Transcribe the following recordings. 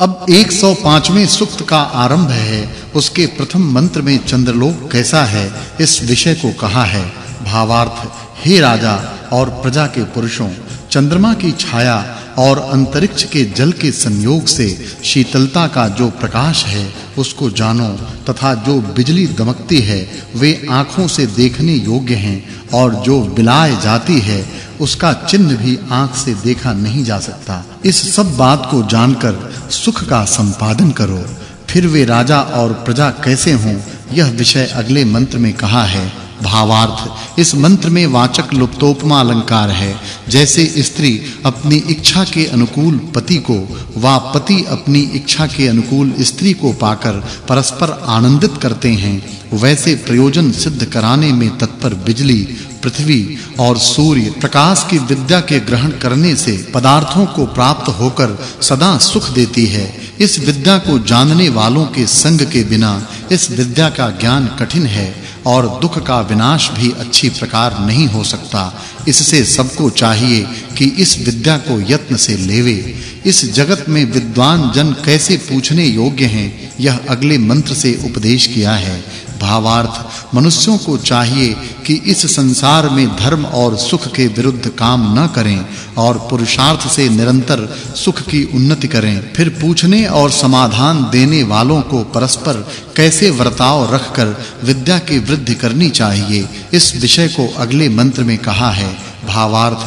अब 105वें सूक्त का आरंभ है। उसके प्रथम मंत्र में चंद्रलोक कैसा है, इस विषय को कहा है। भावार्थ, हे राजा और प्रजा के पुरुषों, चंद्रमा की छाया और अंतरिक्ष के जल के संयोग से शीतलता का जो प्रकाश है, उसको जानो तथा जो बिजली दमकती है, वे आँखों से देखने योग्य हैं और जो बिलाए जाती है उसका चिन्ह भी आँख से देखा नहीं जा सकता। इस सब बात को जानकर सुख का संपादन करो। फिर वे राजा और प्रजा कैसे हों, यह विषय अगले मंत्र में कहा है। भावार्थ, इस मंत्र में वाचक् लुप्तोपमा अलंकार है। जैसे स्त्री अपनी इच्छा के अनुकूल पति को वा पति अपनी इच्छा के अनुकूल स्त्री को पाकर परस्पर आनंदित करते हैं, वैसे प्रयोजन सिद्ध कराने में तत्पर बिजली पृथ्वी और सूर्य प्रकाश की विद्या के ग्रहण करने से पदार्थों को प्राप्त होकर सदा सुख देती है। इस विद्या को जानने वालों के संग के बिना इस विद्या का ज्ञान कठिन है और दुख का विनाश भी अच्छी प्रकार नहीं हो सकता। इससे सबको चाहिए कि इस विद्या को यत्न से लेवे। इस जगत में विद्वान जन कैसे पूछने योग्य हैं, यह अगले मंत्र से उपदेश किया है। भावार्थ मनुष्यों को चाहिए कि इस संसार में धर्म और सुख के विरुद्ध काम न करें और पुरुषार्थ से निरंतर सुख की उन्नति करें। फिर पूछने और समाधान देने वालों को परस्पर कैसे वर्ताव रखकर विद्या की वृद्धि करनी चाहिए, इस विषय को अगले मंत्र में कहा है। भावार्थ,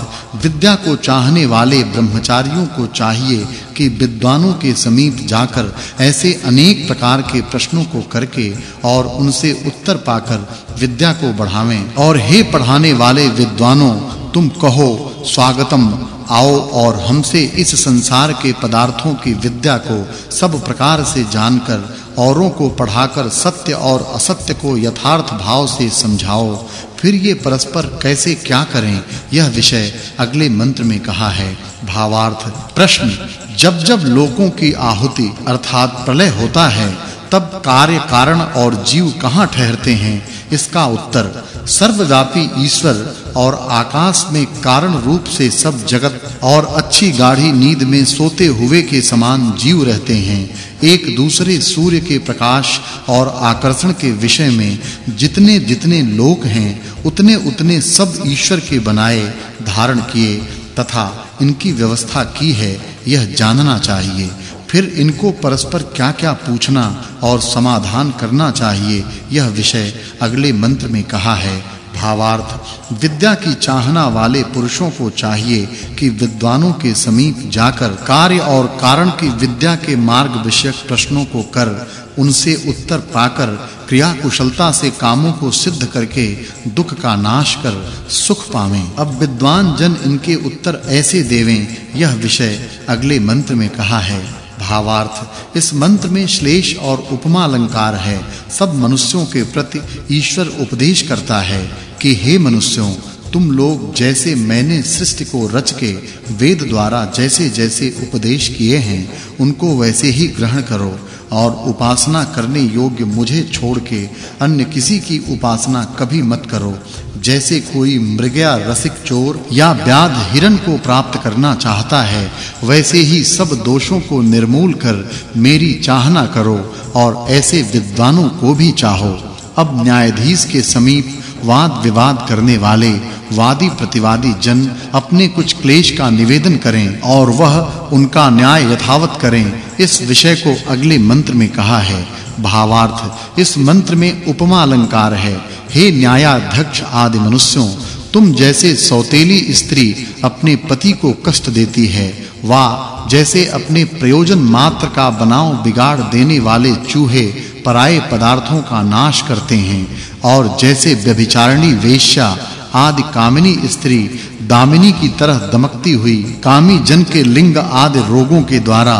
विद्या को चाहने वाले ब्रह्मचारियों को चाहिए कि विद्वानों के समीप जाकर ऐसे अनेक प्रकार के प्रश्नों को करके और उनसे उत्तर पाकर विद्या को बढ़ावें। और हे पढ़ाने वाले विद्वानों, तुम कहो, स्वागतम। आओ और हमसे इस संसार के पदार्थों की विद्या को सब प्रकार से जानकर, औरों को पढ़ाकर सत्य और असत्य को यथार्थ भाव से समझाओ। फिर ये परस्पर कैसे क्या करें? यह विषय अगले मंत्र में कहा है। भावार्थ प्रश्न, जब जब लोगों की आहुति अर्थात प्रलय होता है, तब कार्य कारण और जीव कहाँ ठहरते हैं? इसका उत्तर सर्वव्यापी ईश्वर और आकाश में कारण रूप से सब जगत और अच्छी गाढ़ी नींद में सोते हुए के समान जीव रहते हैं। एक दूसरे सूर्य के प्रकाश और आकर्षण के विषय में जितने जितने लोक हैं, उतने उतने सब ईश्वर के बनाए, धारण किए तथा इनकी व्यवस्था की है, यह जानना चाहिए। फिर इनको परस्पर क्या-क्या पूछना और समाधान करना चाहिए, यह विषय अगले मंत्र में कहा है। भावार्थ, विद्या की चाहना वाले पुरुषों को चाहिए कि विद्वानों के समीप जाकर कार्य और कारण की विद्या के मार्ग विषयक प्रश्नों को कर, उनसे उत्तर पाकर क्रिया कुशलता से कामों को सिद्ध करके दुख का नाश कर, सुख पावें। अब विद्वान जन इनके उत्तर ऐसे देवें, यह विषय अगले मंत्र में कहा है। भावार्थ। इस मंत्र में श्लेष और उपमा अलंकार है। सब मनुष्यों के प्रति ईश्वर उपदेश करता है कि, हे मनुष्यों, तुम लोग जैसे मैंने सृष्टि को रच के वेद द्वारा जैसे-जैसे उपदेश किए हैं, उनको वैसे ही ग्रहण करो। और उपासना करने योग्य मुझे छोड़ के अन्य किसी की उपासना कभी मत करो। जैसे कोई मृगया रसिक चोर या व्याध हिरण को प्राप्त करना चाहता है, वैसे ही सब दोषों को निर्मूल कर मेरी चाहना करो और ऐसे विद्वानों को भी चाहो। अब न्यायाधीश के समीप वाद विवाद करने वाले, वादी प्रतिवादी जन अपने कुछ क्लेश का निवेदन करें और वह उनका न्याय यथावत करें। इस विषय को अगले मंत्र में कहा है, भावार्थ, इस मंत्र में उपमा अलंकार है। हे न्यायाध्यक्ष आदि मनुष्यों, तुम जैसे सौतेली स्त्री अपने पति को कष्ट देती है, वा जैसे अपने प्रयोजन मात्र का बनाव बिगाड़ देने वाले चूहे पराए पदार्थों का नाश करते हैं, और जैसे व्यभिचारिणी वेश्या आदि कामिनी स्त्री दामिनी की तरह दमकती हुई कामी जन के लिंग आदि रोगों के द्वारा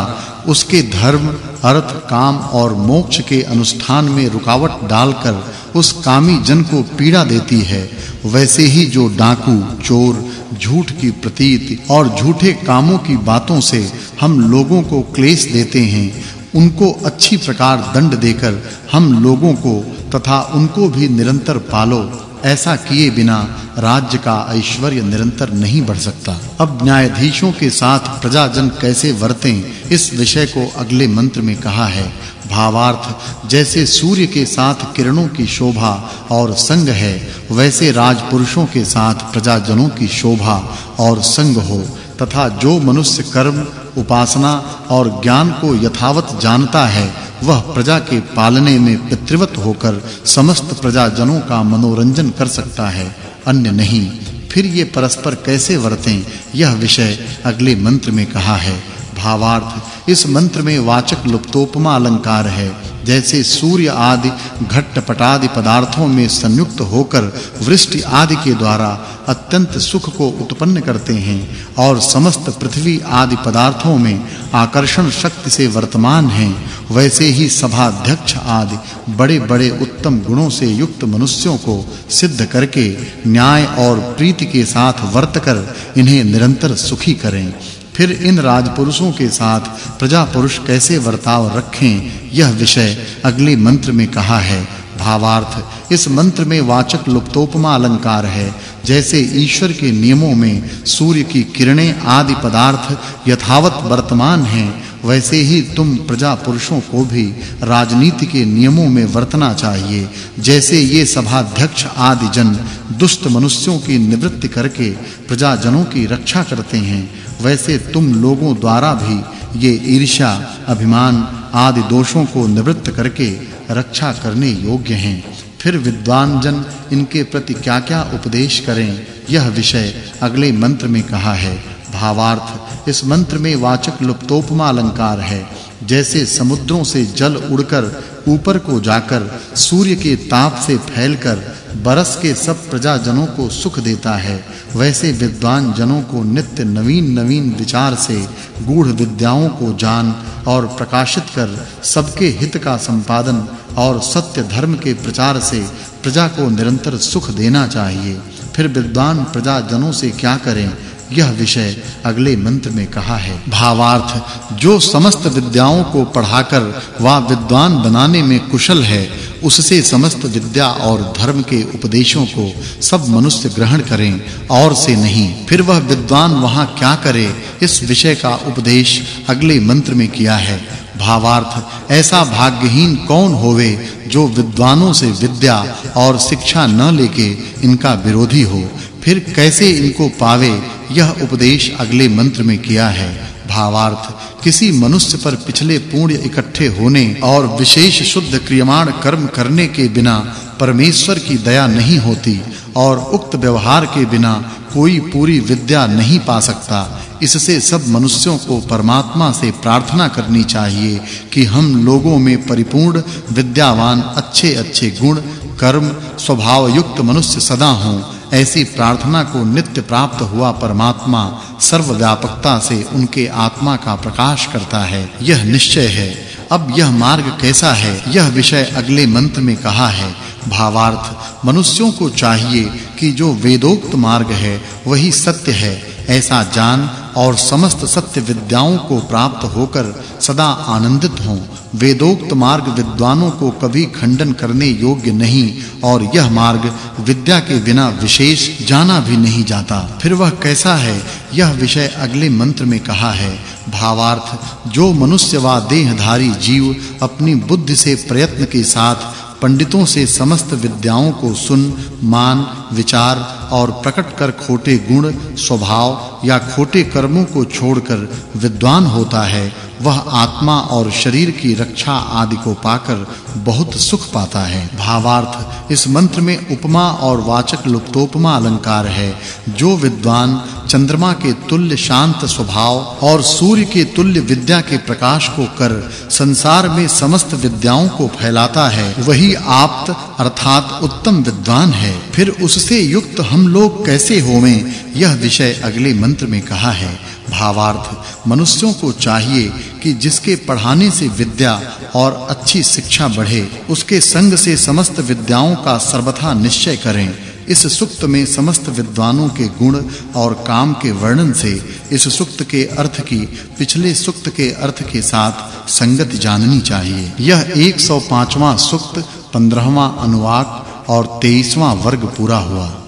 उसके धर्म, अर्थ, काम और मोक्ष के अनुष्ठान में रुकावट डालकर उस कामी जन को पीड़ा देती है, वैसे ही जो डाकू, चोर, झूठ की प्रतीति और झूठे कामों की बातों से हम लोगों को क्लेश देते हैं, उनको अच्छी प्रकार दंड देकर हम लोगों को तथा उनको भी निरंतर पालो, ऐसा किए बिना राज्य का ऐश्वर्य निरंतर नहीं बढ़ सकता। अब न्यायाधीशों के साथ प्रजाजन कैसे वर्तें इस विषय को अगले मंत्र में कहा है, भावार्थ, जैसे सूर्य के साथ किरणों की शोभा और संग है, वैसे राजपुरुषों के साथ प्रजाजनों की शोभा और संग हो, तथा जो मनुष्य कर्म, उपासना और ज्ञान को यथावत जानता है, वह प्रजा के पालने में पितृवत होकर समस्त प्रजाजनों का मनोरंजन कर सकता है, अन्य नहीं। फिर ये परस्पर कैसे वर्तें, यह विषय अगले मंत्र में कहा है। भावार्थ। इस मंत्र में वाचक् लुप्तोपमा अलंकार है। जैसे सूर्य आदि घट्टपटादि पदार्थों में संयुक्त होकर वृष्टि आदि के द्वारा अत्यंत सुख को उत्पन्न करते हैं और समस्त पृथ्वी आदि पदार्थों में आकर्षण शक्ति से वर्तमान हैं, वैसे ही सभाध्यक्ष आदि बड़े-बड़े उत्तम गुणों से युक्त मनुष्यों को सिद्ध करके न्याय और प्रीति के साथ वर्त कर इन्हें निरंतर सुखी करें। फिर इन राजपुरुषों के साथ प्रजा पुरुष कैसे वर्ताव रखें, यह विषय अगले मंत्र में कहा है। भावार्थ, इस मंत्र में वाचक् लुप्तोपमा अलंकार है, जैसे ईश्वर के नियमों में सूर्य की किरणें आदि पदार्थ यथावत वर्तमान हैं वैसे ही तुम प्रजा पुरुषों को भी राजनीति के नियमों में वर्तना चाहिए। जैसे ये सभाध्यक्ष आदि जन दुष्ट मनुष्यों की निवृत्ति करके प्रजाजनों की रक्षा करते हैं, वैसे तुम लोगों द्वारा भी ये ईर्ष्या, अभिमान आदि दोषों को निवृत्त करके रक्षा करने योग्य हैं। फिर विद्वान जन इनके प्रति क्या-क्या उपदेश करें, यह विषय अगले मंत्र में कहा है। भावार्थ इस मंत्र में वाचक् लुप्तोपमा अलंकार है। जैसे समुद्रों से जल उड़कर ऊपर को जाकर सूर्य के ताप से फैलकर बरस के सब प्रजाजनों को सुख देता है, वैसे विद्वान जनों को नित्य नवीन-नवीन विचार से गूढ़ विद्याओं को जान और प्रकाशित कर सबके हित का संपादन और सत्य धर्म के प्रचार से प्रजा को निरंतर सुख देना चाहिए। फिर विद्वान प्रजा जनों से क्या करें? यह विषय अगले मंत्र में कहा है। भावार्थ, जो समस्त विद्याओं को पढ़ाकर वा विद्वान बनाने में कुशल है, उससे समस्त विद्या और धर्म के उपदेशों को सब मनुष्य ग्रहण करें, और से नहीं, फिर वह विद्वान वहाँ क्या करे, इस विषय का उपदेश अगले मंत्र में किया है। भावार्थ, ऐसा भाग्यहीन कौन होवे, जो विद्वानों से विद्या और शिक्षा न लेके इनका विरोधी हो फिर कैसे इनको पावे, यह उपदेश अगले मंत्र में किया है। भावार्थ, किसी मनुष्य पर पिछले पुण्य इकट्ठे होने और विशेष शुद्ध क्रियमाण कर्म करने के बिना परमेश्वर की दया नहीं होती और उक्त व्यवहार के बिना कोई पूरी विद्या नहीं पा सकता, इससे सब मनुष्यों को परमात्मा से प्रार्थना करनी चाहिए कि हम लोगों में परिपूर्ण, विद्यावान, अच्छे-अच्छे गुण, कर्म स्वभाव युक्त मनुष्य सदा हों। ऐसी प्रार्थना को नित्य प्राप्त हुआ परमात्मा सर्वव्यापकता से उनके आत्मा का प्रकाश करता है। यह निश्चय है। अब यह मार्ग कैसा है? यह विषय अगले मंत्र में कहा है। भावार्थ, मनुष्यों को चाहिए कि जो वेदोक्त मार्ग है, वही सत्य है। ऐसा जान और समस्त सत्य विद्याओं को प्राप्त होकर सदा आनंदित हों। वेदोक्त मार्ग विद्वानों को कभी खंडन करने योग्य नहीं, और यह मार्ग विद्या के बिना विशेष जाना भी नहीं जाता। फिर वह कैसा है? यह विषय अगले मंत्र में कहा है। भावार्थ, जो मनुष्य वा देहधारी जीव अपनी बुद्धि से प्रयत्न के साथ पंडितों से समस्त विद्याओं को सुन, मान, विचार और प्रकट कर खोटे गुण, स्वभाव या खोटे कर्मों को छोड़कर विद्वान होता है वह आत्मा और शरीर की रक्षा आदि को पाकर बहुत सुख पाता है। भावार्थ, इस मंत्र में उपमा और वाचक् लुप्तोपमा अलंकार है, जो विद्वान चंद्रमा के तुल्य शांत स्वभाव और सूर्य के तुल्य विद्या के प्रकाश को कर संसार में समस्त विद्याओं को फैलाता है। वही आप्त, अर्थात उत्तम विद्वान है। फिर उससे युक्त हम लोग कैसे होवें, यह विषय अगले मंत्र में कहा है। भावार्थ मनुष्यों को चाहिए कि जिसके पढ़ाने से विद्या और अच्छी शिक्षा बढ़े, उसके संग से समस्त विद्याओं का सर्वथा निश्चय करें। इस सुक्त में समस्त विद्वानों के गुण और काम के वर्णन से, इस सुक्त के अर्थ की, पिछले सुक्त के अर्थ के साथ संगति जाननी चाहिए। यह 105वां सुक्त 15वां अनुवाक और 23वां वर्ग पूरा हुआ।